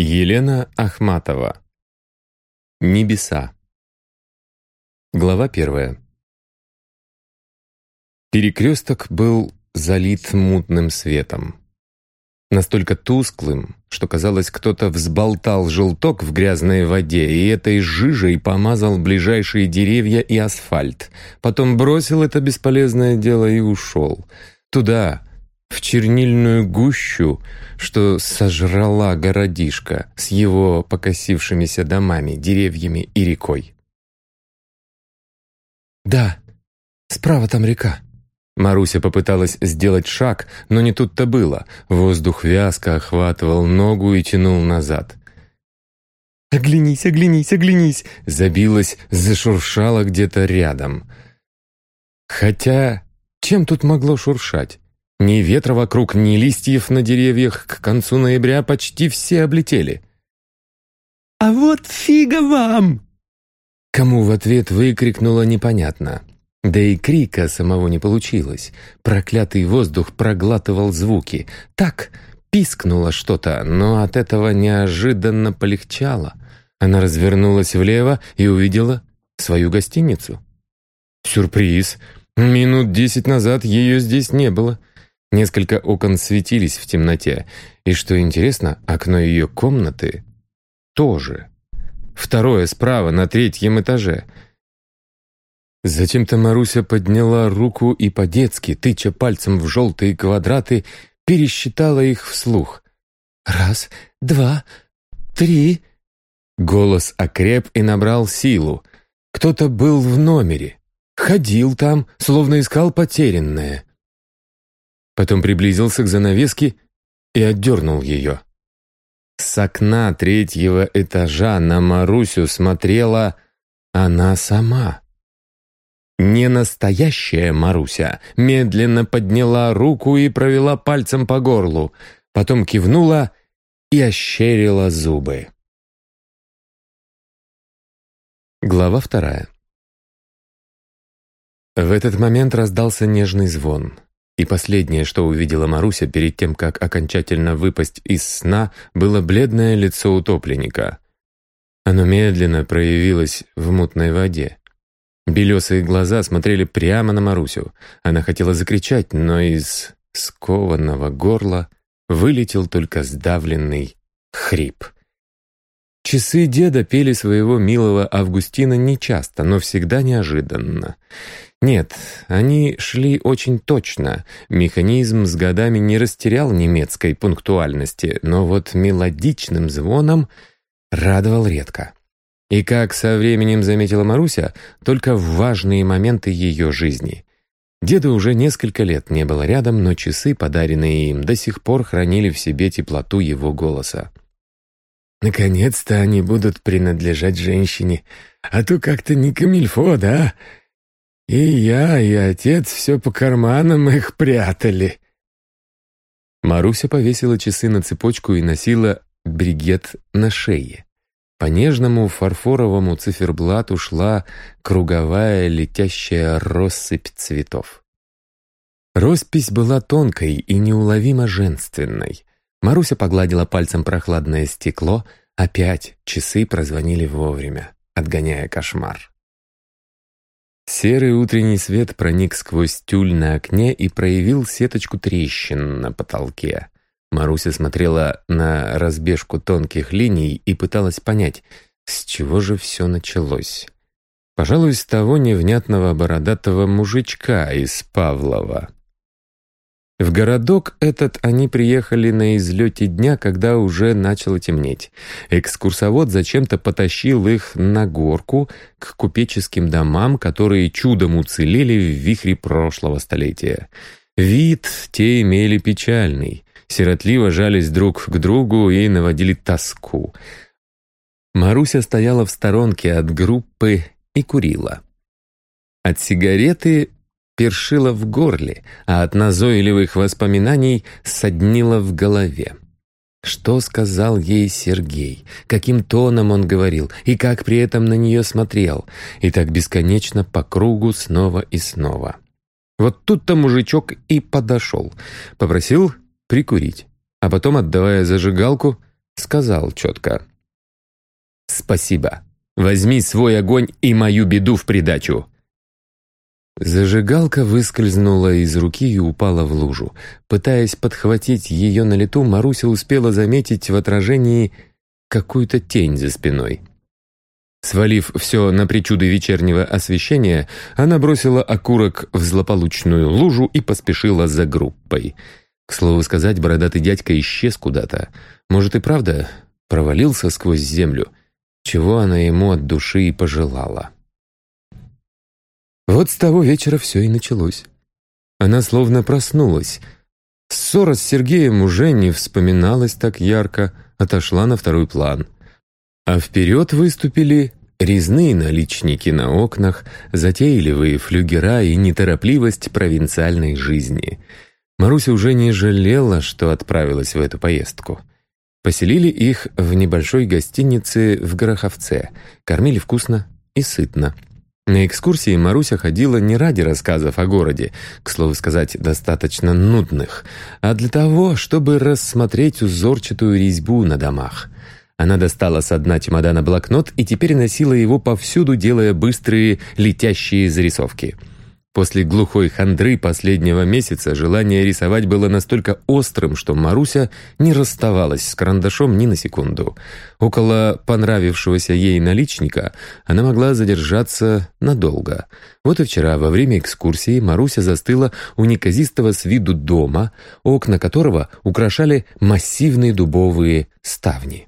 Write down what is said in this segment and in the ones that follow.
Елена Ахматова. Небеса. Глава первая. Перекресток был залит мутным светом. Настолько тусклым, что казалось, кто-то взболтал желток в грязной воде и этой жижей помазал ближайшие деревья и асфальт. Потом бросил это бесполезное дело и ушел. Туда, в чернильную гущу, что сожрала городишко с его покосившимися домами, деревьями и рекой. «Да, справа там река». Маруся попыталась сделать шаг, но не тут-то было. Воздух вязко охватывал ногу и тянул назад. «Оглянись, оглянись, оглянись!» Забилась, зашуршала где-то рядом. Хотя, чем тут могло шуршать? Ни ветра вокруг, ни листьев на деревьях к концу ноября почти все облетели. «А вот фига вам!» Кому в ответ выкрикнула непонятно. Да и крика самого не получилось. Проклятый воздух проглатывал звуки. Так, пискнуло что-то, но от этого неожиданно полегчало. Она развернулась влево и увидела свою гостиницу. Сюрприз! Минут десять назад ее здесь не было. Несколько окон светились в темноте, и, что интересно, окно ее комнаты тоже. Второе справа, на третьем этаже. Затем-то Маруся подняла руку и по-детски, тыча пальцем в желтые квадраты, пересчитала их вслух. «Раз, два, три...» Голос окреп и набрал силу. Кто-то был в номере. Ходил там, словно искал потерянное. Потом приблизился к занавеске и отдернул ее. С окна третьего этажа на Марусю смотрела она сама. Не настоящая Маруся медленно подняла руку и провела пальцем по горлу, потом кивнула и ощерила зубы. Глава вторая. В этот момент раздался нежный звон. И последнее, что увидела Маруся перед тем, как окончательно выпасть из сна, было бледное лицо утопленника. Оно медленно проявилось в мутной воде. Белесые глаза смотрели прямо на Марусю. Она хотела закричать, но из скованного горла вылетел только сдавленный хрип. Часы деда пели своего милого Августина нечасто, но всегда неожиданно. Нет, они шли очень точно. Механизм с годами не растерял немецкой пунктуальности, но вот мелодичным звоном радовал редко. И как со временем заметила Маруся, только в важные моменты ее жизни. Деда уже несколько лет не было рядом, но часы, подаренные им, до сих пор хранили в себе теплоту его голоса. «Наконец-то они будут принадлежать женщине, а то как-то не камильфо, да?» И я, и отец все по карманам их прятали. Маруся повесила часы на цепочку и носила бригет на шее. По нежному фарфоровому циферблату шла круговая летящая россыпь цветов. Роспись была тонкой и неуловимо женственной. Маруся погладила пальцем прохладное стекло, опять часы прозвонили вовремя, отгоняя кошмар. Серый утренний свет проник сквозь тюль на окне и проявил сеточку трещин на потолке. Маруся смотрела на разбежку тонких линий и пыталась понять, с чего же все началось. Пожалуй, с того невнятного бородатого мужичка из Павлова. В городок этот они приехали на излете дня, когда уже начало темнеть. Экскурсовод зачем-то потащил их на горку к купеческим домам, которые чудом уцелели в вихре прошлого столетия. Вид те имели печальный. Сиротливо жались друг к другу и наводили тоску. Маруся стояла в сторонке от группы и курила. От сигареты першило в горле, а от назойливых воспоминаний соднило в голове. что сказал ей Сергей, каким тоном он говорил и как при этом на нее смотрел, и так бесконечно по кругу снова и снова. Вот тут-то мужичок и подошел, попросил прикурить, а потом, отдавая зажигалку, сказал четко «Спасибо, возьми свой огонь и мою беду в придачу». Зажигалка выскользнула из руки и упала в лужу. Пытаясь подхватить ее на лету, Маруся успела заметить в отражении какую-то тень за спиной. Свалив все на причуды вечернего освещения, она бросила окурок в злополучную лужу и поспешила за группой. К слову сказать, бородатый дядька исчез куда-то. Может и правда провалился сквозь землю, чего она ему от души и пожелала. Вот с того вечера все и началось. Она словно проснулась. Ссора с Сергеем уже не вспоминалась так ярко, отошла на второй план. А вперед выступили резные наличники на окнах, затейливые флюгера и неторопливость провинциальной жизни. Маруся уже не жалела, что отправилась в эту поездку. Поселили их в небольшой гостинице в Гороховце, кормили вкусно и сытно – на экскурсии Маруся ходила не ради рассказов о городе, к слову сказать, достаточно нудных, а для того, чтобы рассмотреть узорчатую резьбу на домах. Она достала с дна чемодана блокнот и теперь носила его повсюду, делая быстрые летящие зарисовки – После глухой хандры последнего месяца желание рисовать было настолько острым, что Маруся не расставалась с карандашом ни на секунду. Около понравившегося ей наличника она могла задержаться надолго. Вот и вчера, во время экскурсии, Маруся застыла у неказистого с виду дома, окна которого украшали массивные дубовые ставни.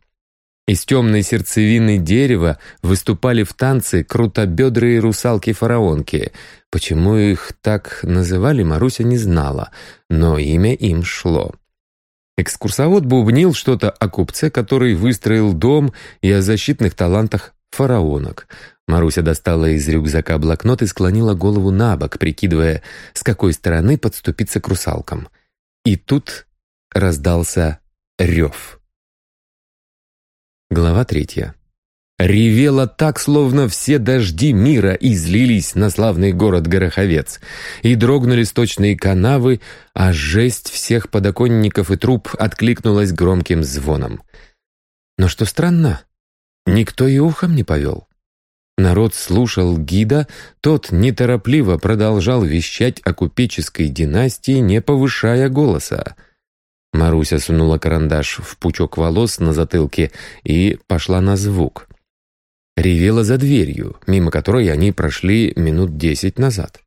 Из темной сердцевины дерева выступали в танце крутобедрые русалки-фараонки. Почему их так называли, Маруся не знала, но имя им шло. Экскурсовод бубнил что-то о купце, который выстроил дом, и о защитных талантах фараонок. Маруся достала из рюкзака блокнот и склонила голову на бок, прикидывая, с какой стороны подступиться к русалкам. И тут раздался рев. Глава третья. Ревело так, словно все дожди мира излились на славный город Гороховец, и дрогнули сточные канавы, а жесть всех подоконников и труб откликнулась громким звоном. Но что странно, никто и ухом не повел. Народ слушал гида, тот неторопливо продолжал вещать о купеческой династии, не повышая голоса. Маруся сунула карандаш в пучок волос на затылке и пошла на звук. Ревела за дверью, мимо которой они прошли минут десять назад.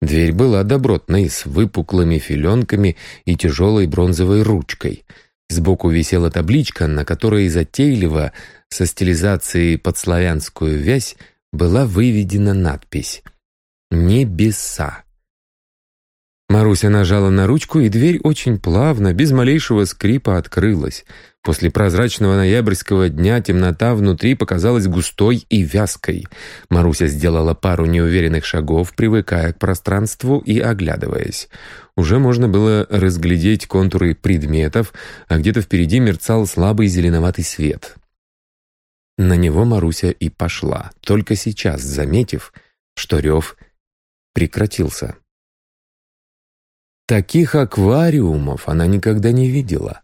Дверь была добротной, с выпуклыми филенками и тяжелой бронзовой ручкой. Сбоку висела табличка, на которой затейливо, со стилизацией под славянскую вязь, была выведена надпись «Небеса». Маруся нажала на ручку, и дверь очень плавно, без малейшего скрипа открылась. После прозрачного ноябрьского дня темнота внутри показалась густой и вязкой. Маруся сделала пару неуверенных шагов, привыкая к пространству и оглядываясь. Уже можно было разглядеть контуры предметов, а где-то впереди мерцал слабый зеленоватый свет. На него Маруся и пошла, только сейчас заметив, что рев прекратился. Таких аквариумов она никогда не видела.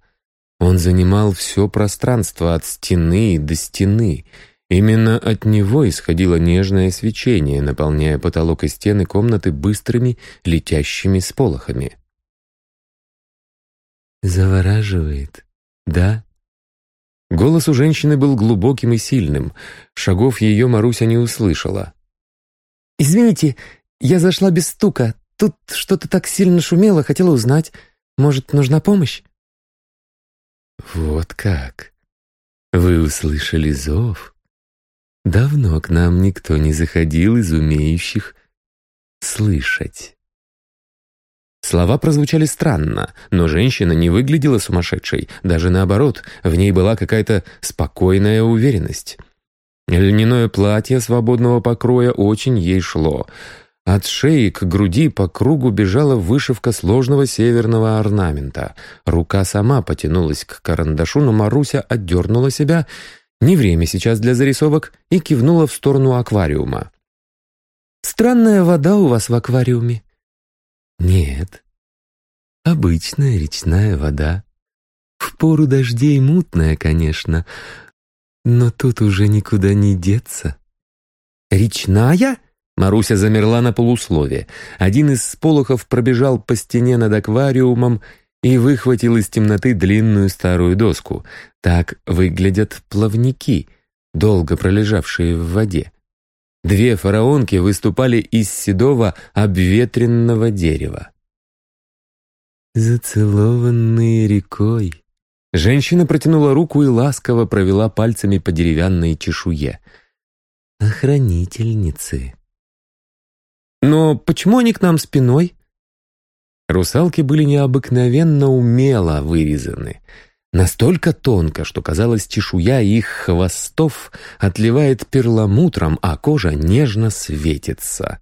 Он занимал все пространство от стены до стены. Именно от него исходило нежное свечение, наполняя потолок и стены комнаты быстрыми летящими сполохами. «Завораживает, да?» Голос у женщины был глубоким и сильным. Шагов ее Маруся не услышала. «Извините, я зашла без стука. Тут что-то так сильно шумело, хотела узнать. Может, нужна помощь?» «Вот как! Вы услышали зов? Давно к нам никто не заходил из умеющих слышать». Слова прозвучали странно, но женщина не выглядела сумасшедшей. Даже наоборот, в ней была какая-то спокойная уверенность. Льняное платье свободного покроя очень ей шло — От шеи к груди по кругу бежала вышивка сложного северного орнамента. Рука сама потянулась к карандашу, но Маруся отдернула себя. Не время сейчас для зарисовок и кивнула в сторону аквариума. «Странная вода у вас в аквариуме». «Нет, обычная речная вода. В пору дождей мутная, конечно, но тут уже никуда не деться». «Речная?» Маруся замерла на полуслове. Один из сполохов пробежал по стене над аквариумом и выхватил из темноты длинную старую доску. Так выглядят плавники, долго пролежавшие в воде. Две фараонки выступали из седого обветренного дерева. «Зацелованные рекой». Женщина протянула руку и ласково провела пальцами по деревянной чешуе. «Охранительницы». «Но почему они к нам спиной?» Русалки были необыкновенно умело вырезаны. Настолько тонко, что, казалось, чешуя их хвостов отливает перламутром, а кожа нежно светится.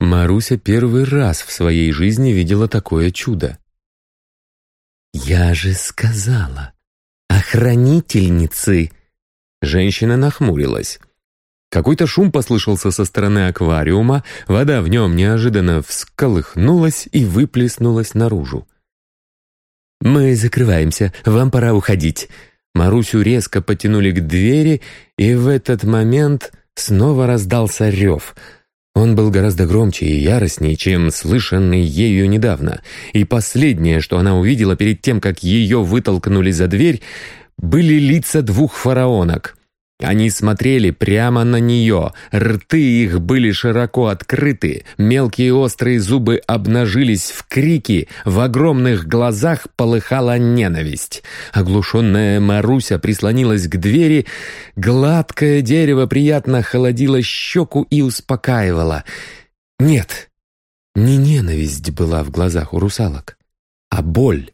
Маруся первый раз в своей жизни видела такое чудо. «Я же сказала, охранительницы!» Женщина нахмурилась. Какой-то шум послышался со стороны аквариума, вода в нем неожиданно всколыхнулась и выплеснулась наружу. «Мы закрываемся, вам пора уходить». Марусю резко потянули к двери, и в этот момент снова раздался рев. Он был гораздо громче и яростнее, чем слышанный ею недавно, и последнее, что она увидела перед тем, как ее вытолкнули за дверь, были лица двух фараонок — они смотрели прямо на нее, рты их были широко открыты, мелкие острые зубы обнажились в крике, в огромных глазах полыхала ненависть. Оглушенная Маруся прислонилась к двери, гладкое дерево приятно холодило щеку и успокаивало. Нет, не ненависть была в глазах у русалок, а боль.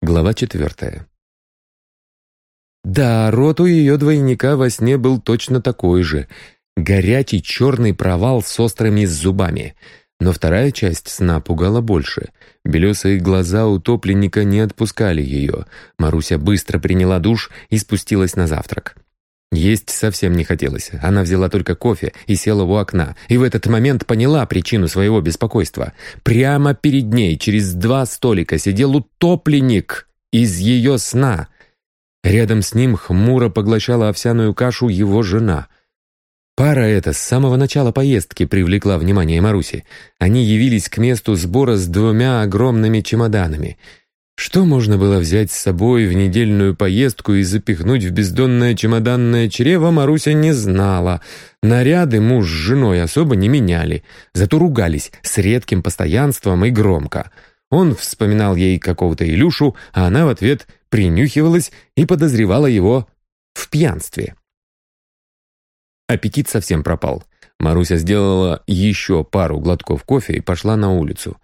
Глава четвертая. Да, рот у ее двойника во сне был точно такой же. Горячий черный провал с острыми зубами. Но вторая часть сна пугала больше. Белесые глаза утопленника не отпускали ее. Маруся быстро приняла душ и спустилась на завтрак. Есть совсем не хотелось. Она взяла только кофе и села у окна. И в этот момент поняла причину своего беспокойства. Прямо перед ней, через два столика, сидел утопленник из ее сна. Рядом с ним хмуро поглощала овсяную кашу его жена. Пара эта с самого начала поездки привлекла внимание Маруси. Они явились к месту сбора с двумя огромными чемоданами. Что можно было взять с собой в недельную поездку и запихнуть в бездонное чемоданное чрево, Маруся не знала. Наряды муж с женой особо не меняли, зато ругались с редким постоянством и громко. Он вспоминал ей какого-то Илюшу, а она в ответ принюхивалась и подозревала его в пьянстве. Аппетит совсем пропал. Маруся сделала еще пару глотков кофе и пошла на улицу.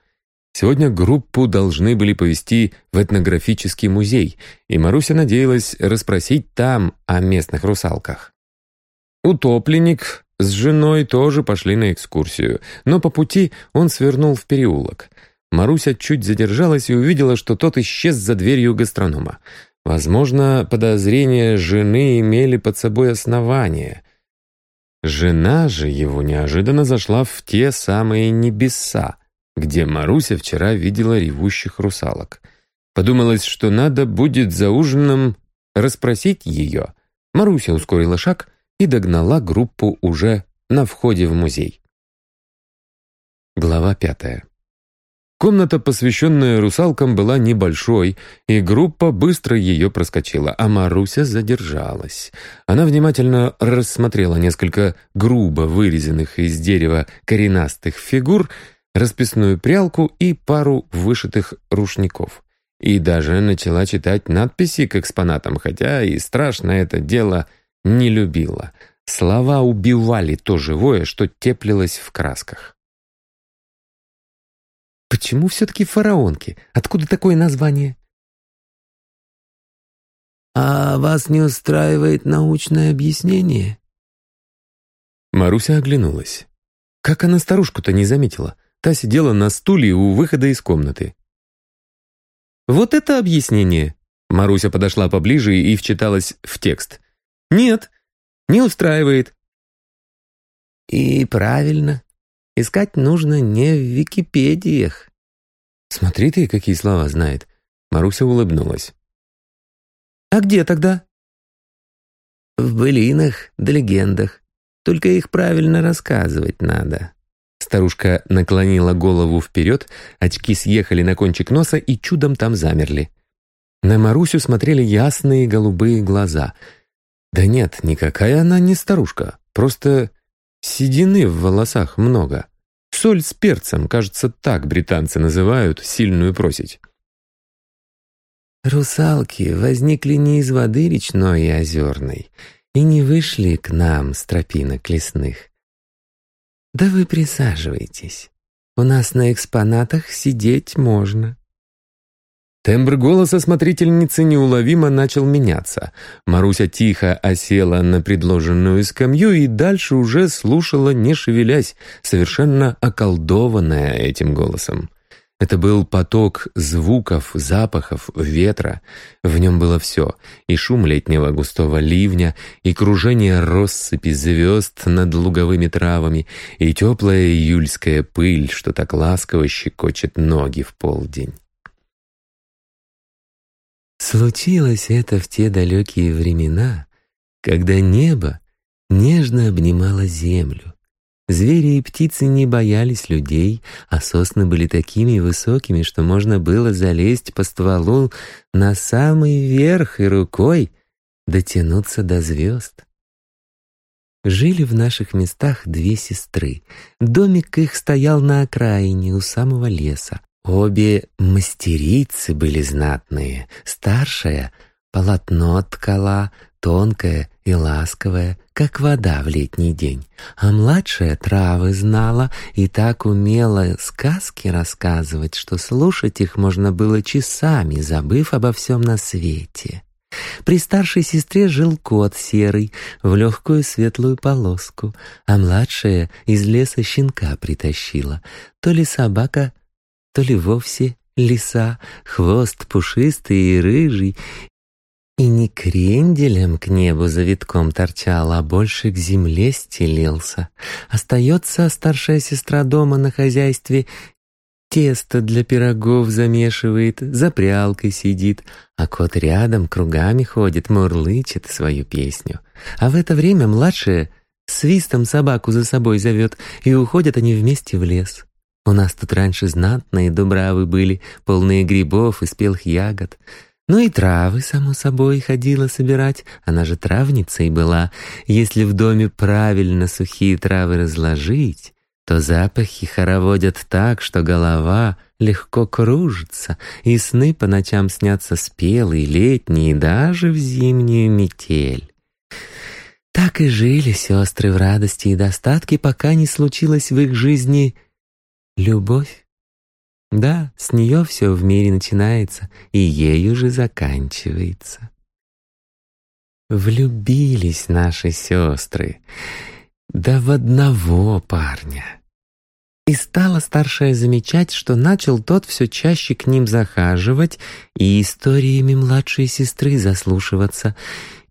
Сегодня группу должны были повезти в этнографический музей, и Маруся надеялась расспросить там о местных русалках. Утопленник с женой тоже пошли на экскурсию, но по пути он свернул в переулок. Маруся чуть задержалась и увидела, что тот исчез за дверью гастронома. Возможно, подозрения жены имели под собой основание. Жена же его неожиданно зашла в те самые небеса, где Маруся вчера видела ревущих русалок. Подумалось, что надо будет за ужином расспросить ее. Маруся ускорила шаг и догнала группу уже на входе в музей. Глава пятая. Комната, посвященная русалкам, была небольшой, и группа быстро ее проскочила, а Маруся задержалась. Она внимательно рассмотрела несколько грубо вырезанных из дерева коренастых фигур, расписную прялку и пару вышитых рушников. И даже начала читать надписи к экспонатам, хотя и страшно это дело не любила. Слова убивали то живое, что теплилось в красках. Почему все-таки фараонки? Откуда такое название? «А вас не устраивает научное объяснение?» Маруся оглянулась. Как она старушку-то не заметила? Та сидела на стуле у выхода из комнаты. «Вот это объяснение!» Маруся подошла поближе и вчиталась в текст. «Нет, не устраивает». «И правильно. Искать нужно не в Википедиях». «Смотри ты, какие слова знает». Маруся улыбнулась. «А где тогда?» «В былинах да легендах. Только их правильно рассказывать надо». Старушка наклонила голову вперед, очки съехали на кончик носа и чудом там замерли. На Марусю смотрели ясные голубые глаза. Да нет, никакая она не старушка, просто седины в волосах много. Соль с перцем, кажется, так британцы называют сильную просить. «Русалки возникли не из воды речной и озерной и не вышли к нам с тропинок лесных. Да вы присаживайтесь. У нас на экспонатах сидеть можно». Тембр голоса смотрительницы неуловимо начал меняться. Маруся тихо осела на предложенную скамью и дальше уже слушала, не шевелясь, совершенно околдованная этим голосом. Это был поток звуков, запахов, ветра. В нем было все — и шум летнего густого ливня, и кружение россыпи звезд над луговыми травами, и теплая июльская пыль, что так ласково щекочет ноги в полдень. Случилось это в те далекие времена, когда небо нежно обнимало землю, Звери и птицы не боялись людей, а сосны были такими высокими, что можно было залезть по стволу на самый верх и рукой дотянуться до звезд. Жили в наших местах две сестры. Домик их стоял на окраине у самого леса. Обе мастерицы были знатные. Старшая — полотно ткала, тонкое и ласковая, как вода в летний день, а младшая травы знала и так умела сказки рассказывать, что слушать их можно было часами, забыв обо всем на свете. При старшей сестре жил кот серый в легкую светлую полоску, а младшая из леса щенка притащила. То ли собака, то ли вовсе лиса, хвост пушистый и рыжий, и не кренделем к небу завитком торчал, а больше к земле стелился. Остается старшая сестра дома на хозяйстве, тесто для пирогов замешивает, за прялкой сидит, а кот рядом кругами ходит, мурлычет свою песню. А в это время младшая свистом собаку за собой зовет, и уходят они вместе в лес. У нас тут раньше знатные дубравы были, полные грибов и спелых ягод — ну и травы, само собой, ходила собирать, она же травницей была. Если в доме правильно сухие травы разложить, то запахи хороводят так, что голова легко кружится, и сны по ночам снятся спелые, летние, даже в зимнюю метель. Так и жили сестры в радости и достатке, пока не случилась в их жизни любовь. Да, с нее все в мире начинается и ею же заканчивается. Влюбились наши сестры, да в одного парня. И стала старшая замечать, что начал тот все чаще к ним захаживать и историями младшей сестры заслушиваться,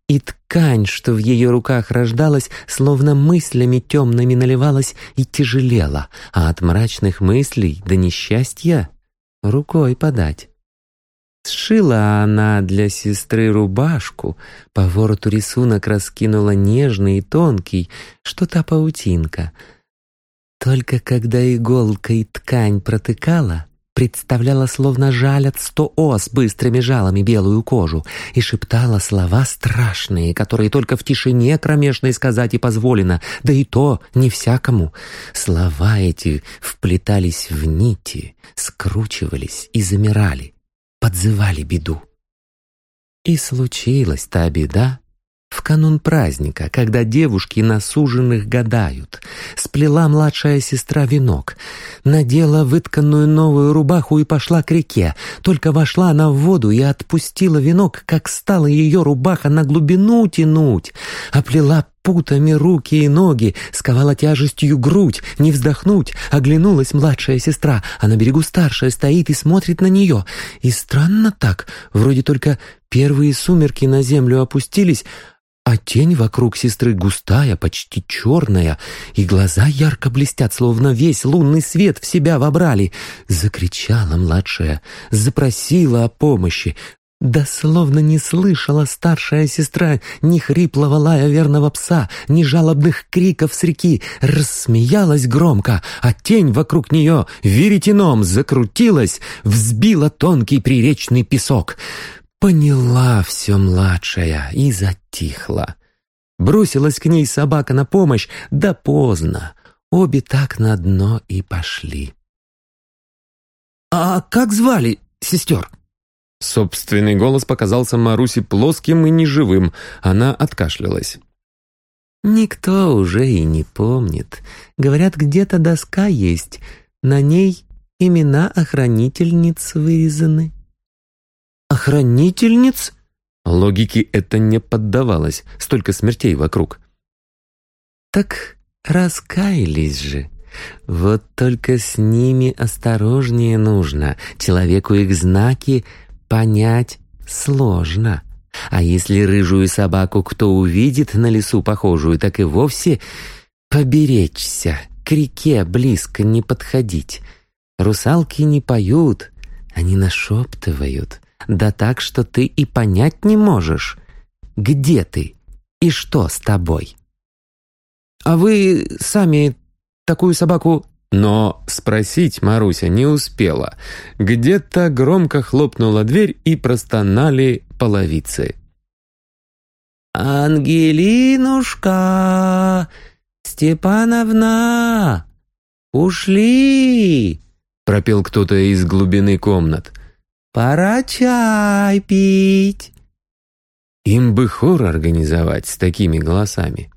и ткань, что в ее руках рождалась, словно мыслями темными наливалась и тяжелела, а от мрачных мыслей до несчастья рукой подать. Сшила она для сестры рубашку, по вороту рисунок раскинула нежный и тонкий, что та паутинка. Только когда иголкой ткань протыкала, представляла, словно жалят сто ос быстрыми жалами белую кожу, и шептала слова страшные, которые только в тишине кромешной сказать и позволено, да и то не всякому. Слова эти вплетались в нити, скручивались и замирали, подзывали беду. И случилась та беда, в канун праздника, когда девушки на суженных гадают. Сплела младшая сестра венок, надела вытканную новую рубаху и пошла к реке. Только вошла она в воду и отпустила венок, как стала ее рубаха на глубину тянуть. Оплела путами руки и ноги, сковала тяжестью грудь, не вздохнуть. Оглянулась младшая сестра, а на берегу старшая стоит и смотрит на нее. И странно так, вроде только первые сумерки на землю опустились, а тень вокруг сестры густая, почти черная, и глаза ярко блестят, словно весь лунный свет в себя вобрали. Закричала младшая, запросила о помощи, да словно не слышала старшая сестра ни хриплого лая верного пса, ни жалобных криков с реки, рассмеялась громко, а тень вокруг нее веретеном закрутилась, взбила тонкий приречный песок. Поняла все младшая и затихла. Бросилась к ней собака на помощь, да поздно. Обе так на дно и пошли. «А как звали сестер?» Собственный голос показался Марусе плоским и неживым. Она откашлялась. «Никто уже и не помнит. Говорят, где-то доска есть. На ней имена охранительниц вырезаны». «Охранительниц?» Логике это не поддавалось. Столько смертей вокруг. «Так раскаялись же», вот только с ними осторожнее нужно. Человеку их знаки понять сложно. А если рыжую собаку кто увидит на лесу похожую, так и вовсе поберечься, к реке близко не подходить. Русалки не поют, они нашептывают, да так, что ты и понять не можешь, где ты и что с тобой. «А вы сами такую собаку но спросить Маруся не успела. Где-то громко хлопнула дверь и простонали половицы. «Ангелинушка! Степановна! Ушли!» пропел кто-то из глубины комнат. «Пора чай пить!» Им бы хор организовать с такими голосами.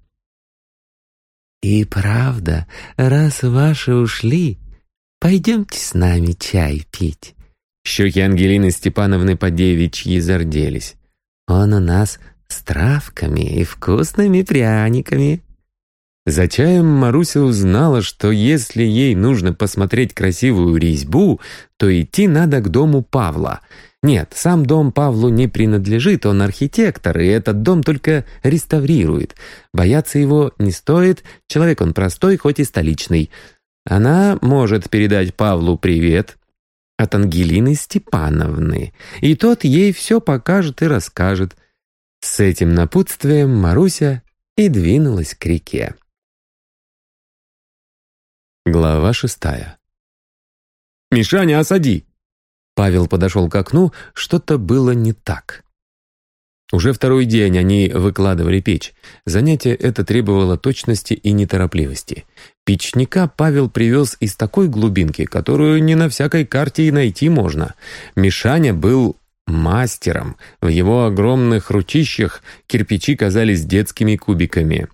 «И правда, раз ваши ушли, пойдемте с нами чай пить». Щеки Ангелины Степановны по девичьи зарделись. «Он у нас с травками и вкусными пряниками». За чаем Маруся узнала, что если ей нужно посмотреть красивую резьбу, то идти надо к дому Павла — нет, сам дом Павлу не принадлежит, он архитектор, и этот дом только реставрирует. Бояться его не стоит, человек он простой, хоть и столичный. Она может передать Павлу привет от Ангелины Степановны, и тот ей все покажет и расскажет. С этим напутствием Маруся и двинулась к реке. Глава шестая. «Мишаня, осади!» Павел подошел к окну, что-то было не так. Уже второй день они выкладывали печь. Занятие это требовало точности и неторопливости. Печника Павел привез из такой глубинки, которую не на всякой карте и найти можно. Мишаня был мастером. В его огромных ручищах кирпичи казались детскими кубиками.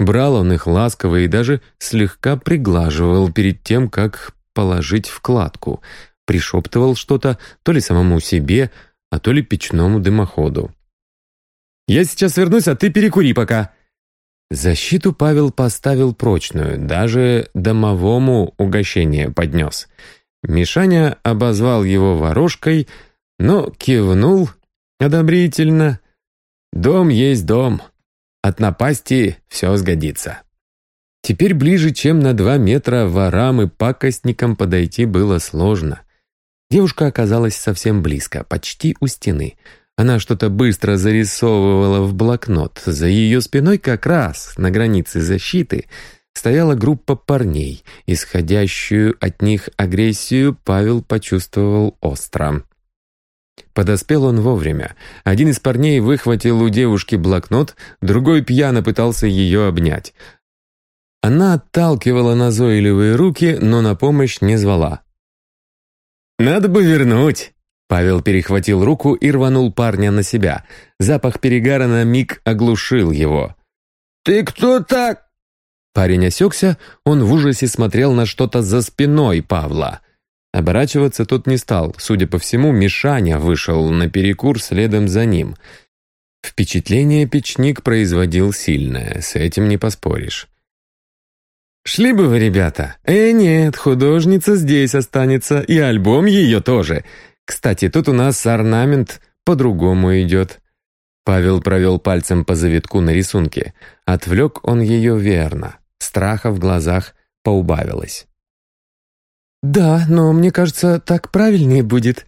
Брал он их ласково и даже слегка приглаживал перед тем, как положить вкладку пришептывал что-то то ли самому себе, а то ли печному дымоходу. «Я сейчас вернусь, а ты перекури пока!» Защиту Павел поставил прочную, даже домовому угощение поднес. Мишаня обозвал его ворожкой, но кивнул одобрительно. «Дом есть дом. От напасти все сгодится». Теперь ближе, чем на два метра ворам и пакостникам подойти было сложно. Девушка оказалась совсем близко, почти у стены. Она что-то быстро зарисовывала в блокнот. За ее спиной как раз, на границе защиты, стояла группа парней. Исходящую от них агрессию Павел почувствовал остро. Подоспел он вовремя. Один из парней выхватил у девушки блокнот, другой пьяно пытался ее обнять. Она отталкивала назойливые руки, но на помощь не звала. «Надо бы вернуть», Павел перехватил руку и рванул парня на себя. Запах перегара на миг оглушил его. «Ты кто так?» Парень осекся, он в ужасе смотрел на что-то за спиной Павла. Оборачиваться тот не стал. Судя по всему, Мишаня вышел на перекур следом за ним. Впечатление печник производил сильное, с этим не поспоришь. «Шли бы вы, ребята!» «Э, нет, художница здесь останется, и альбом ее тоже. Кстати, тут у нас орнамент по-другому идет». Павел провел пальцем по завитку на рисунке. Отвлек он ее верно. Страха в глазах поубавилось. «Да, но мне кажется, так правильнее будет».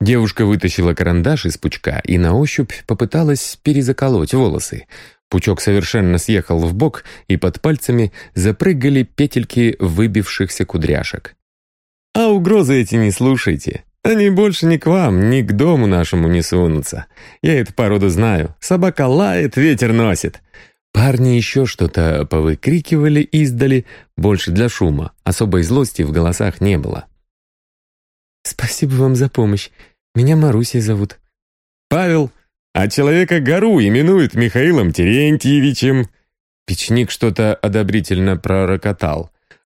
Девушка вытащила карандаш из пучка и на ощупь попыталась перезаколоть волосы. Пучок совершенно съехал в бок, и под пальцами запрыгали петельки выбившихся кудряшек. «А угрозы эти не слушайте. Они больше ни к вам, ни к дому нашему не сунутся. Я эту породу знаю. Собака лает, ветер носит. Парни еще что-то повыкрикивали издали, больше для шума. Особой злости в голосах не было. «Спасибо вам за помощь. Меня Марусей зовут». «Павел, а человека гору именуют Михаилом Терентьевичем». Печник что-то одобрительно пророкотал.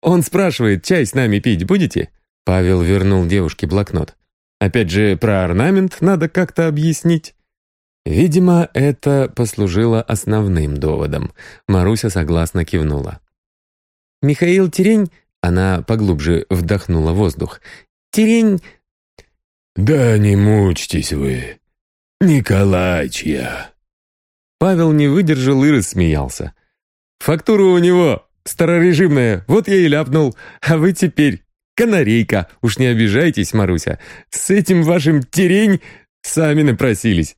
«Он спрашивает, чай с нами пить будете?» Павел вернул девушке блокнот. «Опять же, про орнамент надо как-то объяснить». Видимо, это послужило основным доводом. Маруся согласно кивнула. «Михаил Терень...» Она поглубже вдохнула воздух. «Терень...» «Да не мучьтесь вы. Николаич я». Павел не выдержал и рассмеялся. «Фактура у него старорежимная, вот я и ляпнул. А вы теперь канарейка. Уж не обижайтесь, Маруся. С этим вашим терень сами напросились».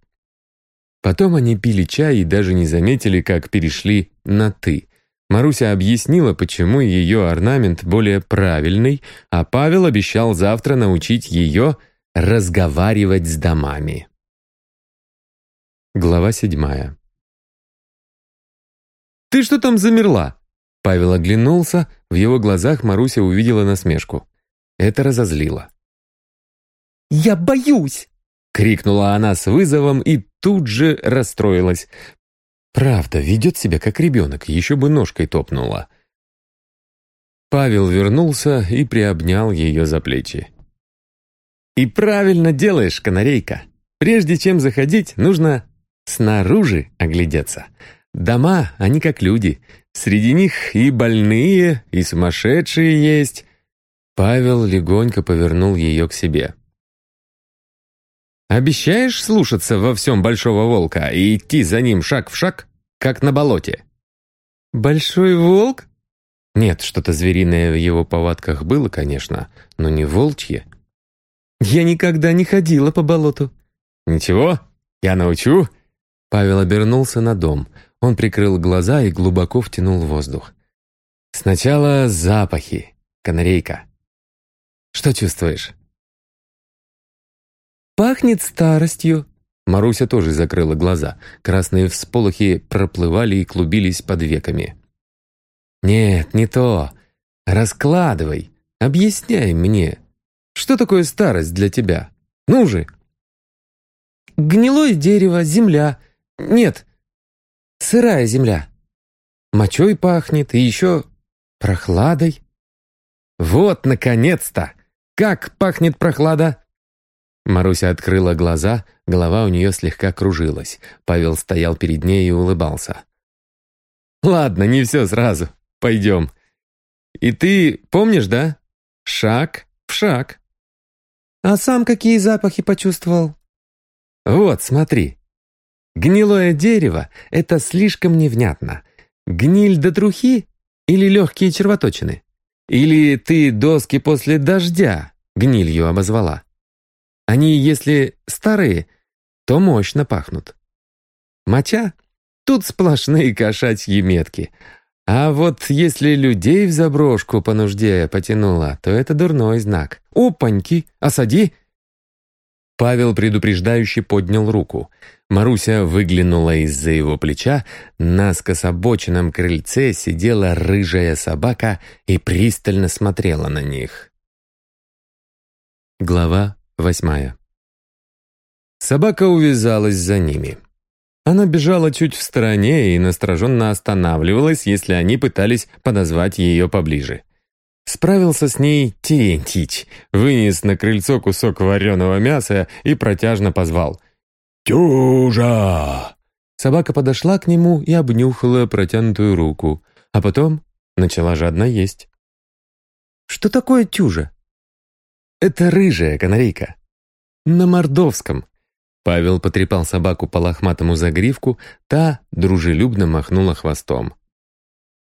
Потом они пили чай и даже не заметили, как перешли на «ты». Маруся объяснила, почему ее орнамент более правильный, а Павел обещал завтра научить ее разговаривать с домами. Глава седьмая. «Ты что там замерла?» Павел оглянулся, в его глазах Маруся увидела насмешку. Это разозлило. «Я боюсь!» Крикнула она с вызовом и тут же расстроилась. Правда, ведет себя как ребенок, еще бы ножкой топнула. Павел вернулся и приобнял ее за плечи. «И правильно делаешь, канарейка. Прежде чем заходить, нужно снаружи оглядеться. Дома, они как люди. Среди них и больные, и сумасшедшие есть». Павел легонько повернул ее к себе. Обещаешь слушаться во всем Большого Волка и идти за ним шаг в шаг, как на болоте?» «Большой волк?» Нет, что-то звериное в его повадках было, конечно, но не волчье. «Я никогда не ходила по болоту». «Ничего, я научу». Павел обернулся на дом. Он прикрыл глаза и глубоко втянул воздух. «Сначала запахи, канарейка. Что чувствуешь?» «Пахнет старостью». Маруся тоже закрыла глаза. Красные всполохи проплывали и клубились под веками. «Нет, не то. Раскладывай. Объясняй мне. Что такое старость для тебя? Ну же!» «Гнилое дерево, земля. Нет, сырая земля. Мочой пахнет и еще прохладой». «Вот, наконец-то! Как пахнет прохлада?» Маруся открыла глаза, голова у нее слегка кружилась. Павел стоял перед ней и улыбался. «Ладно, не все сразу. Пойдем. И ты помнишь, да? Шаг в шаг». «А сам какие запахи почувствовал?» «Вот, смотри. Гнилое дерево — это слишком невнятно. Гниль до трухи или легкие червоточины? Или ты доски после дождя гнилью обозвала?» Они, если старые, то мощно пахнут. Моча? Тут сплошные кошачьи метки. А вот если людей в заброшку по нужде потянуло, то это дурной знак. Опаньки, осади! Павел предупреждающе поднял руку. Маруся выглянула из-за его плеча. На скособоченном крыльце сидела рыжая собака и пристально смотрела на них. Глава восьмая. Собака увязалась за ними. Она бежала чуть в стороне и настороженно останавливалась, если они пытались подозвать ее поближе. Справился с ней Терентич, вынес на крыльцо кусок вареного мяса и протяжно позвал. «Тюжа!» Собака подошла к нему и обнюхала протянутую руку, а потом начала жадно есть. «Что такое тюжа?» «Это рыжая канарейка. На мордовском». Павел потрепал собаку по лохматому загривку, та дружелюбно махнула хвостом.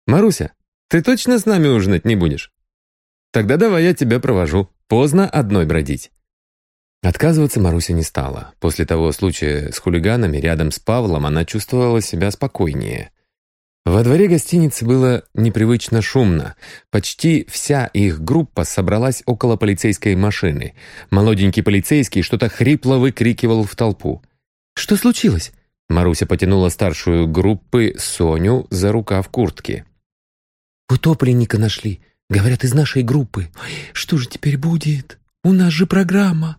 «Маруся, ты точно с нами ужинать не будешь? Тогда давай я тебя провожу. Поздно одной бродить». Отказываться Маруся не стала. После того случая с хулиганами рядом с Павлом она чувствовала себя спокойнее. Во дворе гостиницы было непривычно шумно. Почти вся их группа собралась около полицейской машины. Молоденький полицейский что-то хрипло выкрикивал в толпу. «Что случилось?» Маруся потянула старшую группы Соню за рукав куртки. «Утопленника нашли. Говорят, из нашей группы. Что же теперь будет? У нас же программа».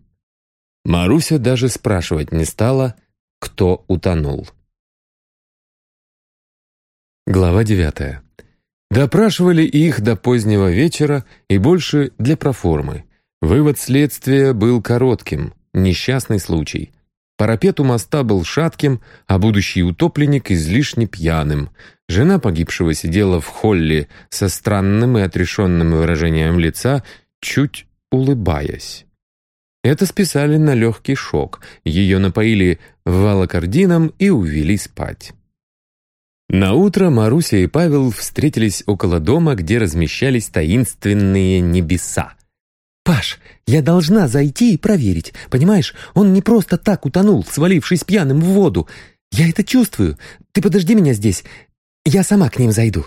Маруся даже спрашивать не стала, кто утонул. Глава девятая. Допрашивали их до позднего вечера и больше для проформы. Вывод следствия был коротким, несчастный случай. Парапет у моста был шатким, а будущий утопленник излишне пьяным. Жена погибшего сидела в холле со странным и отрешенным выражением лица, чуть улыбаясь. Это списали на легкий шок. Ее напоили валокардином и увели спать. На утро Маруся и Павел встретились около дома, где размещались таинственные небеса. «Паш, я должна зайти и проверить. Понимаешь, он не просто так утонул, свалившись пьяным в воду. Я это чувствую. Ты подожди меня здесь. Я сама к ним зайду».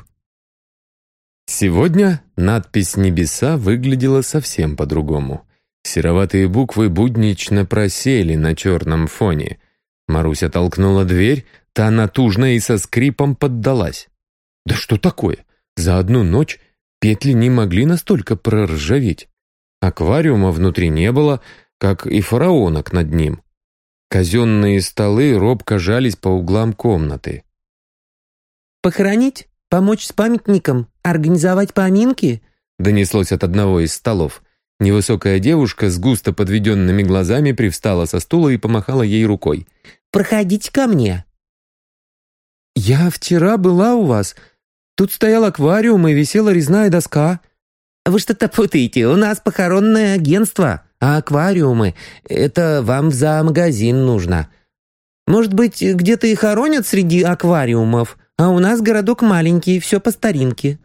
Сегодня надпись «Небеса» выглядела совсем по-другому. Сероватые буквы буднично просели на черном фоне. Маруся толкнула дверь, Та натужно и со скрипом поддалась. Да что такое? За одну ночь петли не могли настолько проржаветь. Аквариума внутри не было, как и фараонок над ним. Казенные столы робко жались по углам комнаты. «Похоронить? Помочь с памятником? Организовать поминки?» донеслось от одного из столов. Невысокая девушка с густо подведенными глазами привстала со стула и помахала ей рукой. «Проходите ко мне!» «Я вчера была у вас. Тут стоял аквариум и висела резная доска». «Вы что-то путаете. У нас похоронное агентство, а аквариумы — это вам за магазин нужно. Может быть, где-то и хоронят среди аквариумов, а у нас городок маленький, все по старинке».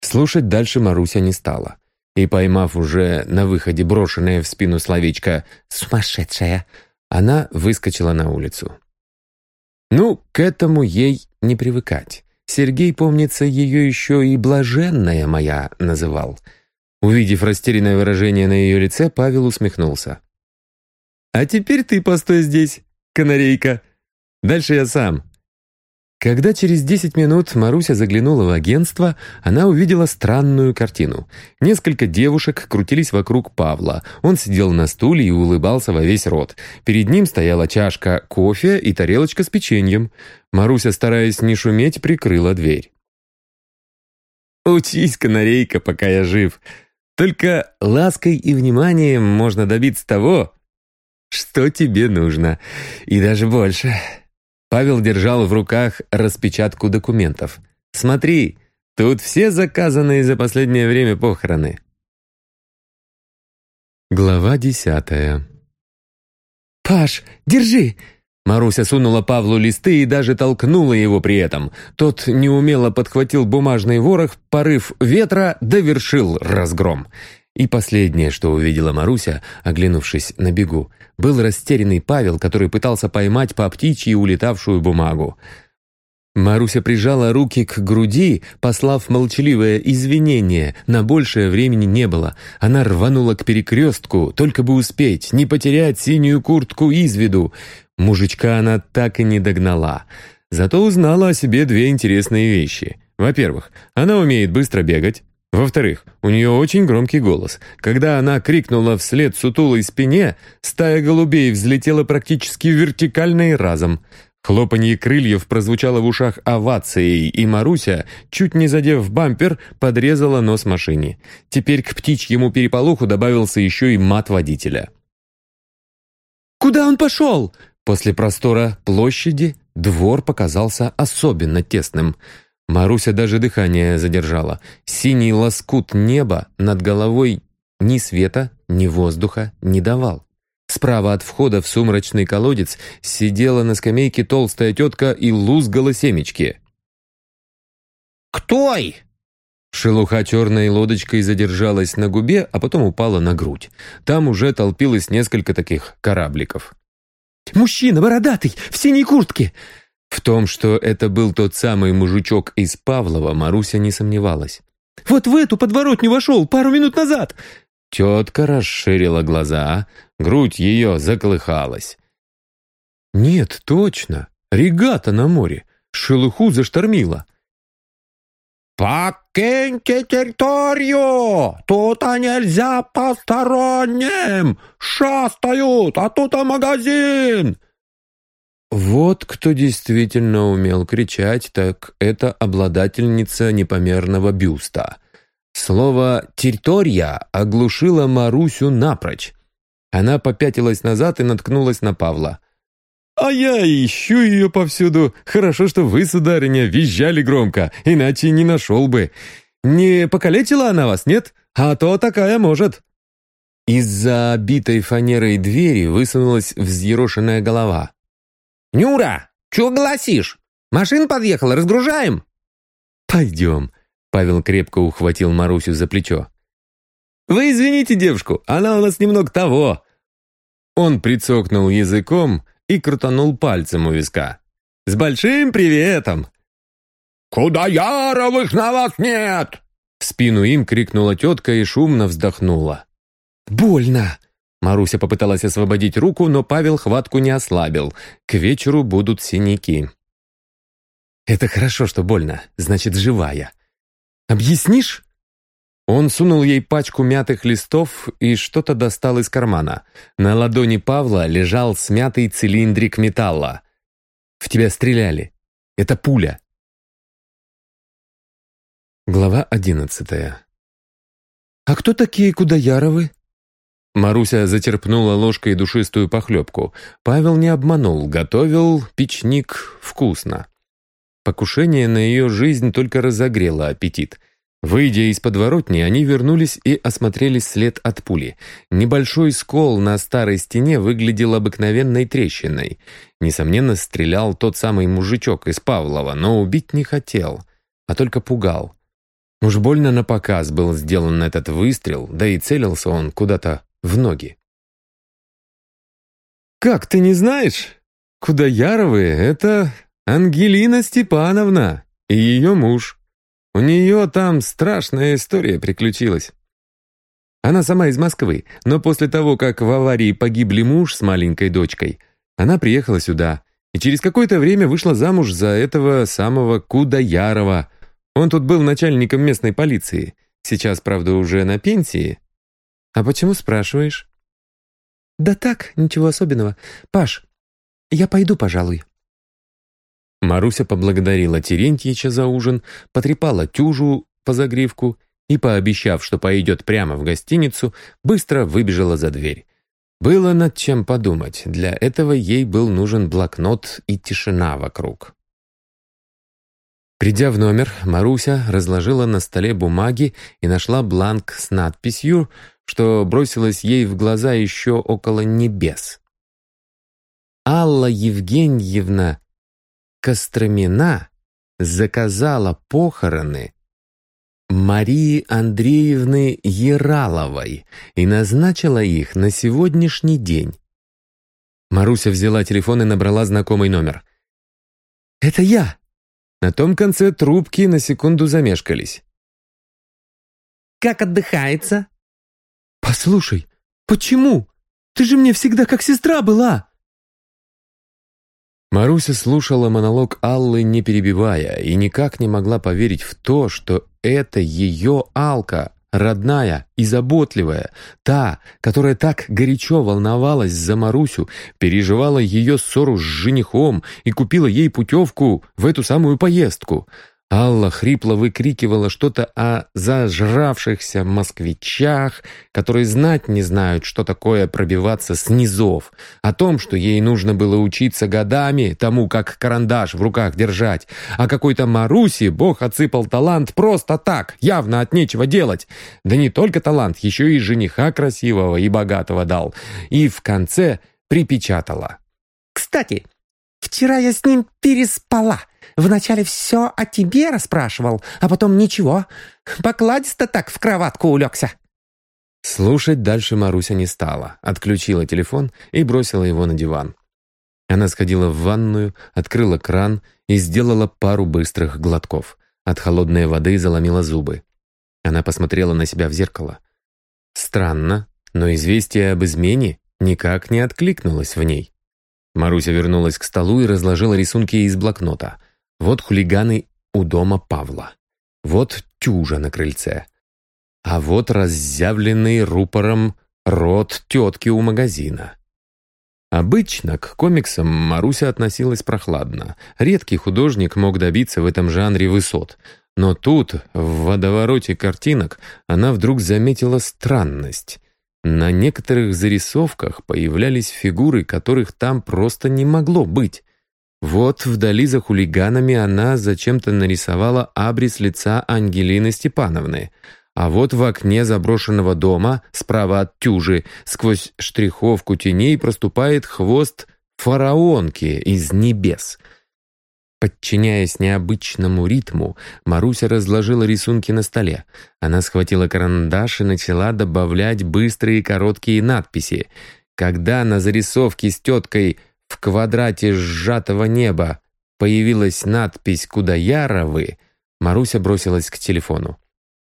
Слушать дальше Маруся не стала. И, поймав уже на выходе брошенное в спину словечко «сумасшедшая», она выскочила на улицу. Ну, к этому ей не привыкать. Сергей, помнится, ее еще и «блаженная моя» называл. Увидев растерянное выражение на ее лице, Павел усмехнулся. «А теперь ты постой здесь, канарейка. Дальше я сам. Когда через 10 минут Маруся заглянула в агентство, она увидела странную картину. Несколько девушек крутились вокруг Павла. Он сидел на стуле и улыбался во весь рот. Перед ним стояла чашка кофе и тарелочка с печеньем. Маруся, стараясь не шуметь, прикрыла дверь. «Учись, канарейка, пока я жив. Только лаской и вниманием можно добиться того, что тебе нужно. И даже больше». Павел держал в руках распечатку документов. «Смотри, тут все заказанные за последнее время похороны». Глава десятая. «Паш, держи!» Маруся сунула Павлу листы и даже толкнула его при этом. Тот неумело подхватил бумажный ворох, порыв ветра довершил разгром. И последнее, что увидела Маруся, оглянувшись на бегу, был растерянный Павел, который пытался поймать по птичьи улетавшую бумагу. Маруся прижала руки к груди, послав молчаливое извинение. На большее времени не было. Она рванула к перекрестку, только бы успеть, не потерять синюю куртку из виду. Мужичка она так и не догнала. Зато узнала о себе две интересные вещи. Во-первых, она умеет быстро бегать. Во-вторых, у нее очень громкий голос. Когда она крикнула вслед сутулой спине, стая голубей взлетела практически вертикально и разом. Хлопанье крыльев прозвучало в ушах овацией, и Маруся, чуть не задев бампер, подрезала нос машине. Теперь к птичьему переполоху добавился еще и мат водителя. «Куда он пошел?» После простора площади двор показался особенно тесным – Маруся даже дыхание задержала. Синий лоскут неба над головой ни света, ни воздуха не давал. Справа от входа в сумрачный колодец сидела на скамейке толстая тетка и лузгала семечки. «Кто-й?» Шелуха черной лодочкой задержалась на губе, а потом упала на грудь. Там уже толпилось несколько таких корабликов. «Мужчина бородатый, в синей куртке! В том, что это был тот самый мужичок из Павлова, Маруся не сомневалась. «Вот в эту подворотню вошел пару минут назад!» Тетка расширила глаза, грудь ее заколыхалась. «Нет, точно, регата на море, шелуху заштормила». «Покиньте территорию! Тут нельзя посторонним! Шастают, а тут магазин!» Вот кто действительно умел кричать, так это обладательница непомерного бюста. Слово «территория» оглушило Марусю напрочь. Она попятилась назад и наткнулась на Павла. «А я ищу ее повсюду. Хорошо, что вы, сударыня, визжали громко, иначе не нашел бы. Не покалечила она вас, нет? А то такая может». Из-за обитой фанерой двери высунулась взъерошенная голова. «Нюра, чего голосишь? Машина подъехала, разгружаем?» «Пойдем», — Павел крепко ухватил Марусю за плечо. «Вы извините девушку, она у нас немного того». Он прицокнул языком и крутанул пальцем у виска. «С большим приветом!» «Куда Яровых на вас нет?» В спину им крикнула тетка и шумно вздохнула. «Больно!» Маруся попыталась освободить руку, но Павел хватку не ослабил. К вечеру будут синяки. «Это хорошо, что больно. Значит, живая. Объяснишь?» Он сунул ей пачку мятых листов и что-то достал из кармана. На ладони Павла лежал смятый цилиндрик металла. «В тебя стреляли. Это пуля». Глава одиннадцатая. «А кто такие Кудаяровы?» Маруся зачерпнула ложкой душистую похлебку. Павел не обманул, готовил печник вкусно. Покушение на ее жизнь только разогрело аппетит. Выйдя из подворотни, они вернулись и осмотрели след от пули. Небольшой скол на старой стене выглядел обыкновенной трещиной. Несомненно, стрелял тот самый мужичок из Павлова, но убить не хотел, а только пугал. Уж больно на показ был сделан этот выстрел, да и целился он куда-то в ноги. «Как ты не знаешь? Кудаяровы — это Ангелина Степановна и ее муж. У нее там страшная история приключилась. Она сама из Москвы, но после того, как в аварии погибли муж с маленькой дочкой, она приехала сюда и через какое-то время вышла замуж за этого самого Кудаярова. Он тут был начальником местной полиции. Сейчас, правда, уже на пенсии, «А почему спрашиваешь?» «Да так, ничего особенного. Паш, я пойду, пожалуй». Маруся поблагодарила Терентьича за ужин, потрепала тюжу по загривку и, пообещав, что пойдет прямо в гостиницу, быстро выбежала за дверь. Было над чем подумать, для этого ей был нужен блокнот и тишина вокруг. Придя в номер, Маруся разложила на столе бумаги и нашла бланк с надписью, что бросилось ей в глаза еще около небес. Алла Евгеньевна Костромина заказала похороны Марии Андреевны Ераловой и назначила их на сегодняшний день. Маруся взяла телефон и набрала знакомый номер. «Это я!» На том конце трубки на секунду замешкались. «Как отдыхается?» «Послушай, почему? Ты же мне всегда как сестра была!» Маруся слушала монолог Аллы, не перебивая, и никак не могла поверить в то, что это ее Алка, родная и заботливая, та, которая так горячо волновалась за Марусю, переживала ее ссору с женихом и купила ей путевку в эту самую поездку. Алла хрипло выкрикивала что-то о зажравшихся москвичах, которые знать не знают, что такое пробиваться с низов, о том, что ей нужно было учиться годами тому, как карандаш в руках держать, а какой-то Маруси Бог отсыпал талант просто так, явно от нечего делать. Да не только талант, еще и жениха красивого и богатого дал. И в конце припечатала. «Кстати, вчера я с ним переспала». Вначале все о тебе расспрашивал, а потом ничего. Покладисто так в кроватку улегся». Слушать дальше Маруся не стала, отключила телефон и бросила его на диван. Она сходила в ванную, открыла кран и сделала пару быстрых глотков. От холодной воды заломила зубы. Она посмотрела на себя в зеркало. Странно, но известие об измене никак не откликнулось в ней. Маруся вернулась к столу и разложила рисунки из блокнота. Вот хулиганы у дома Павла. Вот тюжа на крыльце. А вот разъявленный рупором рот тетки у магазина. Обычно к комиксам Маруся относилась прохладно. Редкий художник мог добиться в этом жанре высот. Но тут, в водовороте картинок, она вдруг заметила странность. На некоторых зарисовках появлялись фигуры, которых там просто не могло быть. Вот вдали за хулиганами она зачем-то нарисовала абрис лица Ангелины Степановны. А вот в окне заброшенного дома, справа от тюжи, сквозь штриховку теней проступает хвост фараонки из небес. Подчиняясь необычному ритму, Маруся разложила рисунки на столе. Она схватила карандаш и начала добавлять быстрые короткие надписи. Когда на зарисовке с теткой в квадрате сжатого неба появилась надпись «Кудаяровы», Маруся бросилась к телефону.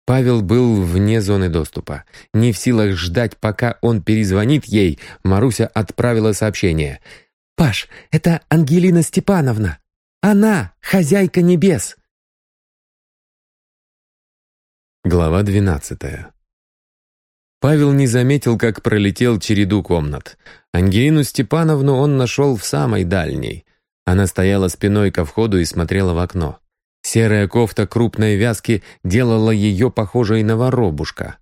Павел был вне зоны доступа. Не в силах ждать, пока он перезвонит ей, Маруся отправила сообщение. «Паш, это Ангелина Степановна. Она хозяйка небес». Глава двенадцатая. Павел не заметил, как пролетел череду комнат. Ангелину Степановну он нашел в самой дальней. Она стояла спиной ко входу и смотрела в окно. Серая кофта крупной вязки делала ее похожей на воробушка.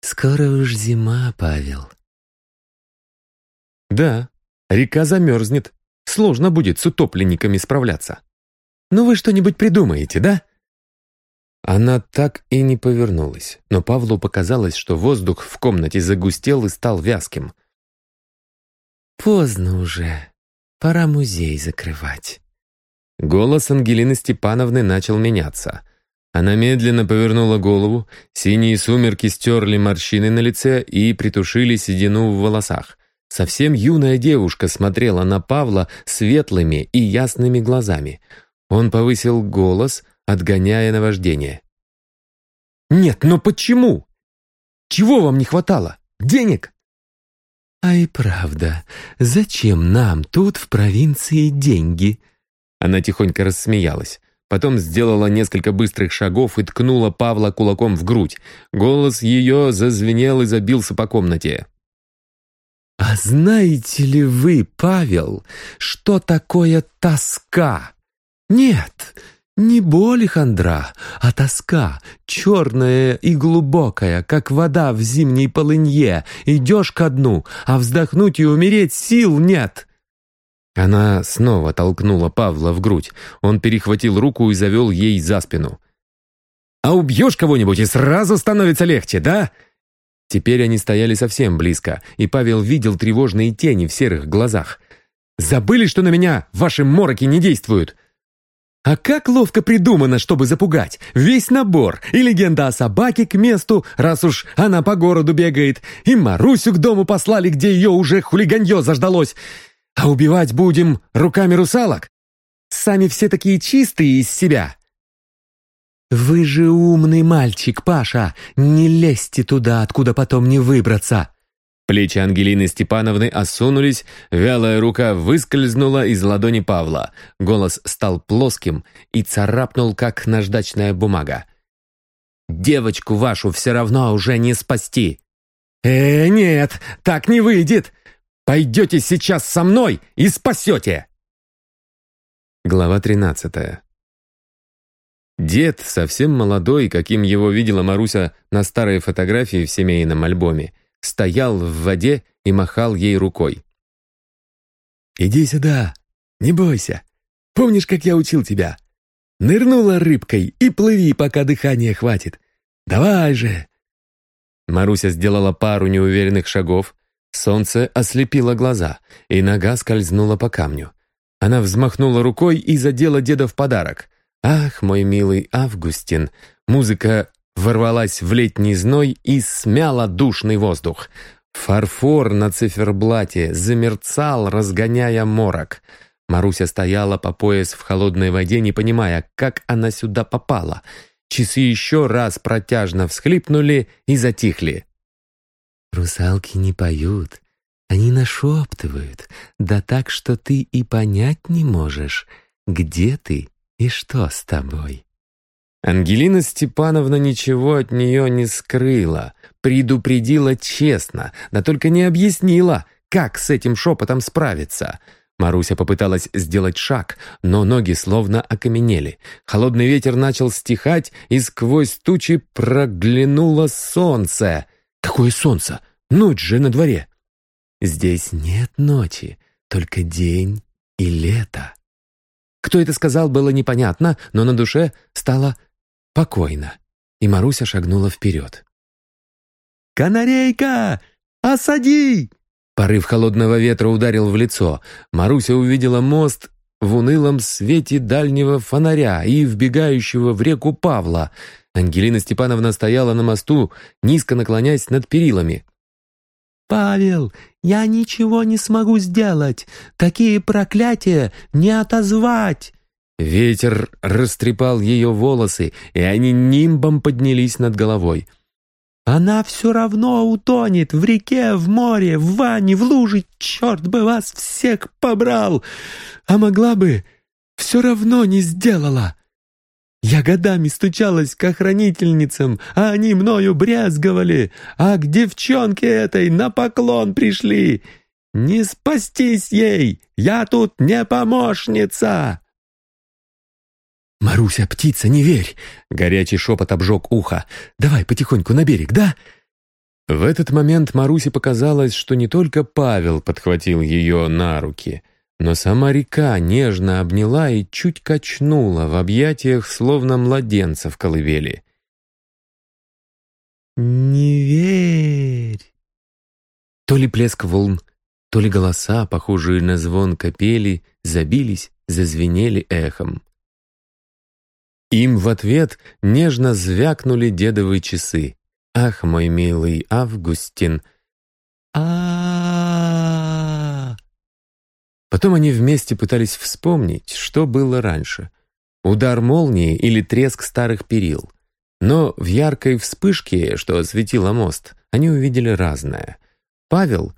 «Скоро уж зима, Павел». «Да, река замерзнет. Сложно будет с утопленниками справляться. Ну вы что-нибудь придумаете, да?» Она так и не повернулась, но Павлу показалось, что воздух в комнате загустел и стал вязким. «Поздно уже. Пора музей закрывать». Голос Ангелины Степановны начал меняться. Она медленно повернула голову, синие сумерки стерли морщины на лице и притушили седину в волосах. Совсем юная девушка смотрела на Павла светлыми и ясными глазами. Он повысил голос, отгоняя наваждение. «Нет, но почему? Чего вам не хватало? Денег?» «А и правда, зачем нам тут в провинции деньги?» Она тихонько рассмеялась. Потом сделала несколько быстрых шагов и ткнула Павла кулаком в грудь. Голос ее зазвенел и забился по комнате. «А знаете ли вы, Павел, что такое тоска? Нет, не боль и хандра, а тоска, черная и глубокая, как вода в зимней полынье. Идешь ко дну, а вздохнуть и умереть сил нет. Она снова толкнула Павла в грудь. Он перехватил руку и завел ей за спину. «А убьешь кого-нибудь, и сразу становится легче, да?» Теперь они стояли совсем близко, и Павел видел тревожные тени в серых глазах. «Забыли, что на меня ваши мороки не действуют? А как ловко придумано, чтобы запугать. Весь набор. И легенда о собаке к месту, раз уж она по городу бегает. И Марусю к дому послали, где ее уже хулиганье заждалось. А убивать будем руками русалок? Сами все такие чистые из себя. «Вы же умный мальчик, Паша! Не лезьте туда, откуда потом не выбраться!» Плечи Ангелины Степановны осунулись, вялая рука выскользнула из ладони Павла. Голос стал плоским и царапнул, как наждачная бумага. «Девочку вашу все равно уже не спасти!» «Э, нет, так не выйдет! Пойдете сейчас со мной и спасете!» Глава тринадцатая. Дед, совсем молодой, каким его видела Маруся на старой фотографии в семейном альбоме, стоял в воде и махал ей рукой. «Иди сюда, не бойся. Помнишь, как я учил тебя? Нырнула рыбкой и плыви, пока дыхания хватит. Давай же!» Маруся сделала пару неуверенных шагов, солнце ослепило глаза, и нога скользнула по камню. Она взмахнула рукой и задела деда в подарок. «Ах, мой милый Августин!» Музыка ворвалась в летний зной и смяла душный воздух. Фарфор на циферблате замерцал, разгоняя морок. Маруся стояла по пояс в холодной воде, не понимая, как она сюда попала. Часы еще раз протяжно всхлипнули и затихли. «Русалки не поют, они нашептывают, да так, что ты и понять не можешь, где ты и что с тобой?» Ангелина Степановна ничего от нее не скрыла, предупредила честно, да только не объяснила, как с этим шепотом справиться. Маруся попыталась сделать шаг, но ноги словно окаменели. Холодный ветер начал стихать, и сквозь тучи проглянуло солнце. Какое солнце? Ночь же на дворе. Здесь нет ночи, только день и лето. Кто это сказал, было непонятно, но на душе стало покойно, и Маруся шагнула вперед. «Канарейка! Осади!» Порыв холодного ветра ударил в лицо. Маруся увидела мост в унылом свете дальнего фонаря и вбегающего в реку Павла. Ангелина Степановна стояла на мосту, низко наклоняясь над перилами. «Павел, я ничего не смогу сделать! Такие проклятия не отозвать!» Ветер растрепал ее волосы, и они нимбом поднялись над головой. «Она все равно утонет в реке, в море, в ванне, в луже. Черт бы вас всех побрал! А могла бы, все равно не сделала!» Я годами стучалась к охранительницам, а они мною брезговали, а к девчонке этой на поклон пришли. Не спастись ей, я тут не помощница!» «Маруся, птица, не верь!» Горячий шепот обжег ухо. «Давай потихоньку на берег, да?» В этот момент Марусе показалось, что не только Павел подхватил ее на руки, но сама река нежно обняла и чуть качнула в объятиях, словно младенца в колыбели. «Не верь!» То ли плеск волн, то ли голоса, похожие на звон капели, забились, зазвенели эхом. Им в ответ нежно звякнули дедовые часы. «Ах, мой милый Августин!» а Потом они вместе пытались вспомнить, что было раньше. Удар молнии или треск старых перил. Но в яркой вспышке, что осветила мост, они увидели разное. Павел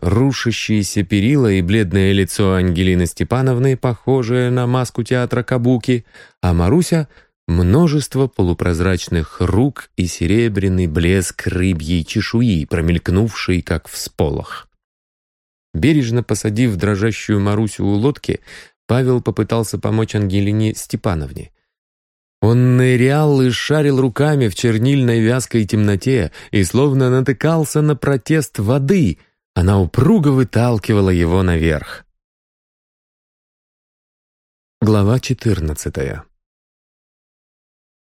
Рушащиеся перила и бледное лицо Ангелины Степановны, похожее на маску театра Кабуки, а Маруся — множество полупрозрачных рук и серебряный блеск рыбьей чешуи, промелькнувший, как всполох. Бережно посадив дрожащую Марусю у лодки, Павел попытался помочь Ангелине Степановне. Он нырял и шарил руками в чернильной вязкой темноте и словно натыкался на протест воды — она упруго выталкивала его наверх. Глава 14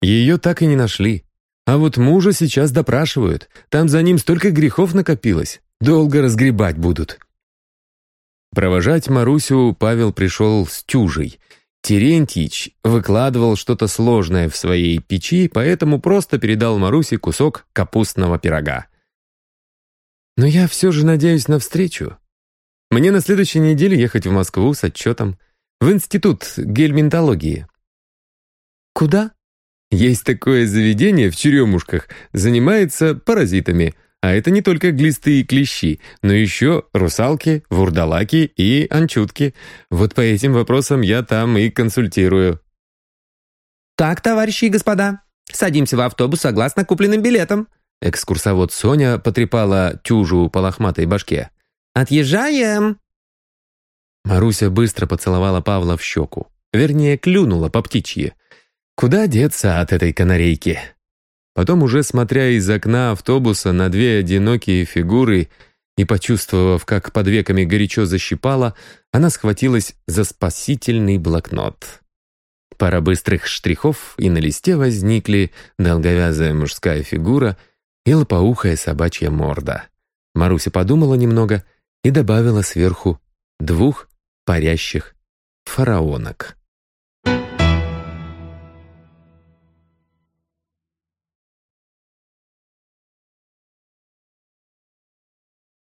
Ее так и не нашли. А вот мужа сейчас допрашивают. Там за ним столько грехов накопилось. Долго разгребать будут. Провожать Марусю Павел пришел с тюжей. Терентьич выкладывал что-то сложное в своей печи, поэтому просто передал Марусе кусок капустного пирога. Но я все же надеюсь на встречу. Мне на следующей неделе ехать в Москву с отчетом. В институт гельминтологии. Куда? Есть такое заведение в Черемушках, занимается паразитами. А это не только глисты и клещи, но еще русалки, вурдалаки и анчутки. Вот по этим вопросам я там и консультирую. «Так, товарищи и господа, садимся в автобус согласно купленным билетам». Экскурсовод Соня потрепала тюжу по лохматой башке. «Отъезжаем!» Маруся быстро поцеловала Павла в щеку. Вернее, клюнула по птичьи. Куда деться от этой канарейки? Потом, уже смотря из окна автобуса на две одинокие фигуры и почувствовав, как под веками горячо защипала, она схватилась за спасительный блокнот. Пара быстрых штрихов, и на листе возникли долговязая мужская фигура и лопоухая собачья морда. Маруся подумала немного и добавила сверху двух парящих фараонок.